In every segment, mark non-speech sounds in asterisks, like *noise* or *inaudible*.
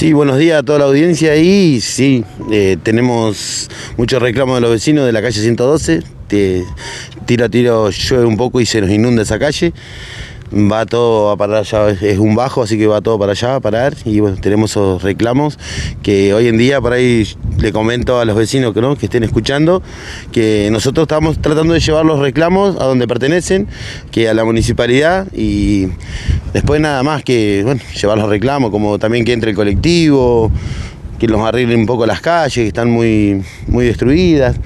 Sí, buenos días a toda la audiencia y sí, eh, tenemos muchos reclamos de los vecinos de la calle 112, tiro a tiro llueve un poco y se nos inunda esa calle va todo a parar allá, es un bajo, así que va todo para allá a parar y bueno, tenemos esos reclamos que hoy en día por ahí le comento a los vecinos ¿no? que estén escuchando que nosotros estamos tratando de llevar los reclamos a donde pertenecen, que a la municipalidad y después nada más que llevar los reclamos, como también que entre el colectivo, que nos arreglen un poco las calles, que están muy, muy destruidas.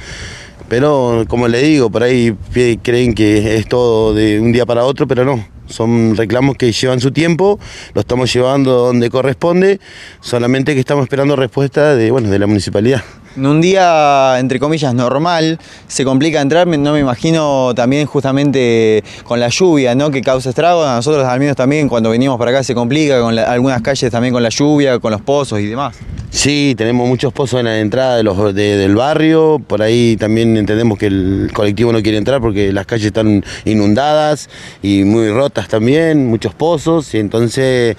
Pero como le digo, por ahí creen que es todo de un día para otro, pero no son reclamos que llevan su tiempo, lo estamos llevando donde corresponde, solamente que estamos esperando respuesta de, bueno, de la municipalidad. En un día, entre comillas, normal, se complica entrar, no me imagino también justamente con la lluvia, ¿no? Que causa estragos. A nosotros al menos también cuando venimos para acá se complica, con algunas calles también con la lluvia, con los pozos y demás. Sí, tenemos muchos pozos en la entrada de los, del barrio, por ahí también entendemos que el colectivo no quiere entrar porque las calles están inundadas y muy rotas también, muchos pozos, y entonces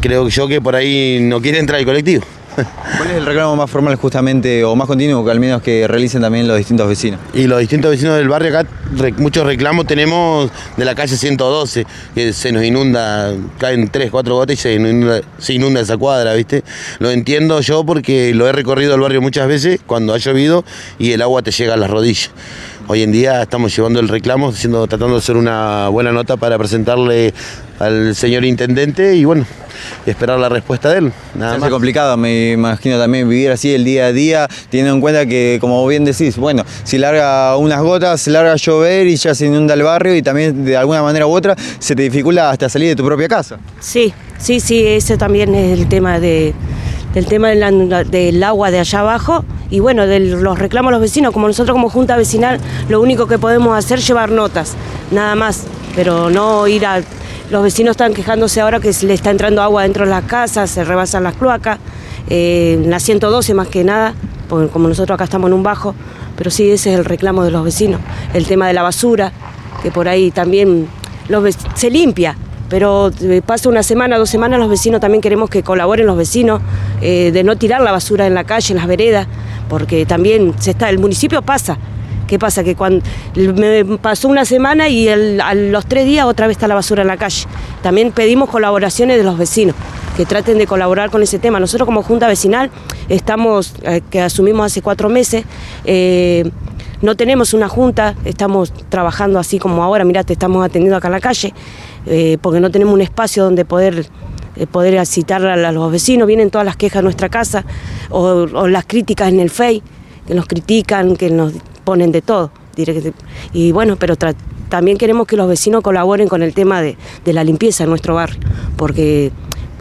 creo yo que por ahí no quiere entrar el colectivo. *laughs* ¿Cuál es el reclamo más formal justamente o más continuo que al menos que realicen también los distintos vecinos? Y los distintos vecinos del barrio acá, muchos reclamos tenemos de la calle 112, que se nos inunda, caen 3, 4 gotas y se inunda, esa cuadra, ¿viste? Lo entiendo yo porque lo he recorrido el barrio muchas veces cuando ha llovido y el agua te llega a las rodillas. Hoy en día estamos llevando el reclamo, haciendo, tratando de hacer una buena nota para presentarle al señor intendente y bueno, esperar la respuesta de él. Nada más. complicado, me imagino también vivir así el día a día, teniendo en cuenta que, como bien decís, bueno, si larga unas gotas, se larga a llover y ya se inunda el barrio y también de alguna manera u otra se te dificulta hasta salir de tu propia casa. Sí, sí, sí, ese también es el tema de, del tema del agua de allá abajo y bueno, de los reclamos a los vecinos, como nosotros como Junta Vecinal, lo único que podemos hacer es llevar notas, nada más, pero no ir a... Los vecinos están quejándose ahora que le está entrando agua dentro de las casas, se rebasan las cloacas, eh, la 112 más que nada, como nosotros acá estamos en un bajo, pero sí ese es el reclamo de los vecinos, el tema de la basura, que por ahí también se limpia, pero eh, pasa una semana, dos semanas, los vecinos también queremos que colaboren los vecinos, eh, de no tirar la basura en la calle, en las veredas, porque también se está, el municipio pasa. ¿Qué pasa? Que cuando me pasó una semana y a los tres días otra vez está la basura en la calle. También pedimos colaboraciones de los vecinos, que traten de colaborar con ese tema. Nosotros como Junta Vecinal estamos, eh, que asumimos hace cuatro meses, eh, no tenemos una junta, estamos trabajando así como ahora, mirá, te estamos atendiendo acá en la calle, eh, porque no tenemos un espacio donde poder poder citar a, los vecinos, vienen todas las quejas a nuestra casa o, las críticas en el FEI, que nos critican, que nos ponen de todo. Y bueno, pero también queremos que los vecinos colaboren con el tema de, la limpieza en nuestro barrio, porque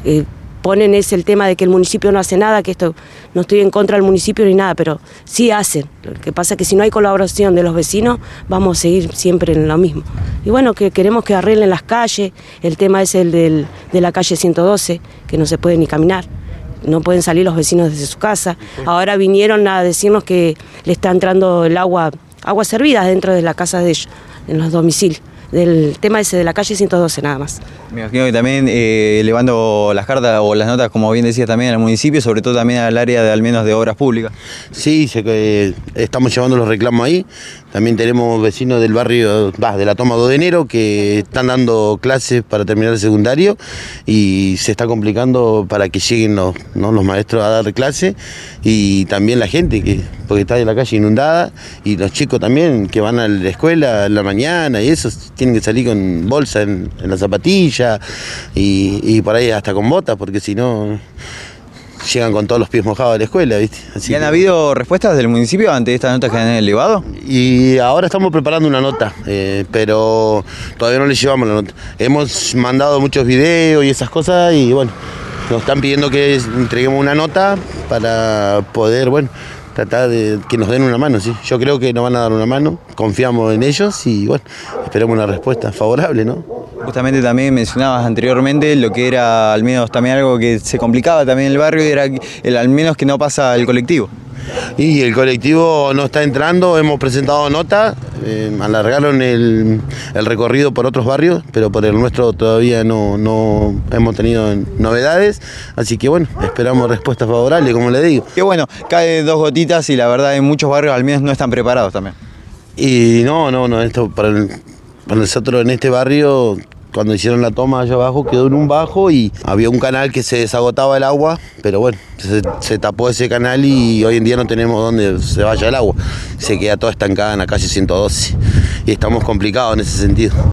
eh, ponen es el tema de que el municipio no hace nada, que esto no estoy en contra del municipio ni nada, pero sí hacen. Lo que pasa es que si no hay colaboración de los vecinos, vamos a seguir siempre en lo mismo. Y bueno, que queremos que arreglen las calles, el tema es el del, de la calle 112, que no se puede ni caminar. No pueden salir los vecinos desde su casa. Ahora vinieron a decirnos que le está entrando el agua, agua servida dentro de la casa de ellos, en los domicilios del tema ese de la calle 112 nada más. Me imagino que también eh, elevando las cartas o las notas, como bien decías, también al municipio, sobre todo también al área de al menos de obras públicas. Sí, eh, estamos llevando los reclamos ahí. También tenemos vecinos del barrio, de la toma 2 de enero, que están dando clases para terminar el secundario y se está complicando para que lleguen los, los maestros a dar clase y también la gente, que, porque está en la calle inundada, y los chicos también que van a la escuela en la mañana y eso, tienen que salir con bolsa en, la zapatilla y, y por ahí hasta con botas, porque si no llegan con todos los pies mojados a la escuela, ¿viste? ¿Y han habido respuestas del municipio ante estas notas que han elevado? Y ahora estamos preparando una nota, eh, pero todavía no le llevamos la nota. Hemos mandado muchos videos y esas cosas y bueno, nos están pidiendo que entreguemos una nota para poder, bueno, tratar de que nos den una mano, sí. Yo creo que nos van a dar una mano, confiamos en ellos y bueno, esperamos una respuesta favorable, ¿no? Justamente también mencionabas anteriormente lo que era al menos también algo que se complicaba también en el barrio, era el, al menos que no pasa el colectivo. Y el colectivo no está entrando, hemos presentado nota, eh, alargaron el, el, recorrido por otros barrios, pero por el nuestro todavía no, no, hemos tenido novedades, así que bueno, esperamos respuestas favorables, como le digo. Qué bueno, cae dos gotitas y la verdad en muchos barrios al menos no están preparados también. Y no, no, no, esto para, el, para nosotros en este barrio cuando hicieron la toma allá abajo quedó en un bajo y había un canal que se desagotaba el agua, pero bueno, se, tapó ese canal y hoy en día no tenemos dónde se vaya el agua. Se queda toda estancada en la calle 112 y estamos complicados en ese sentido.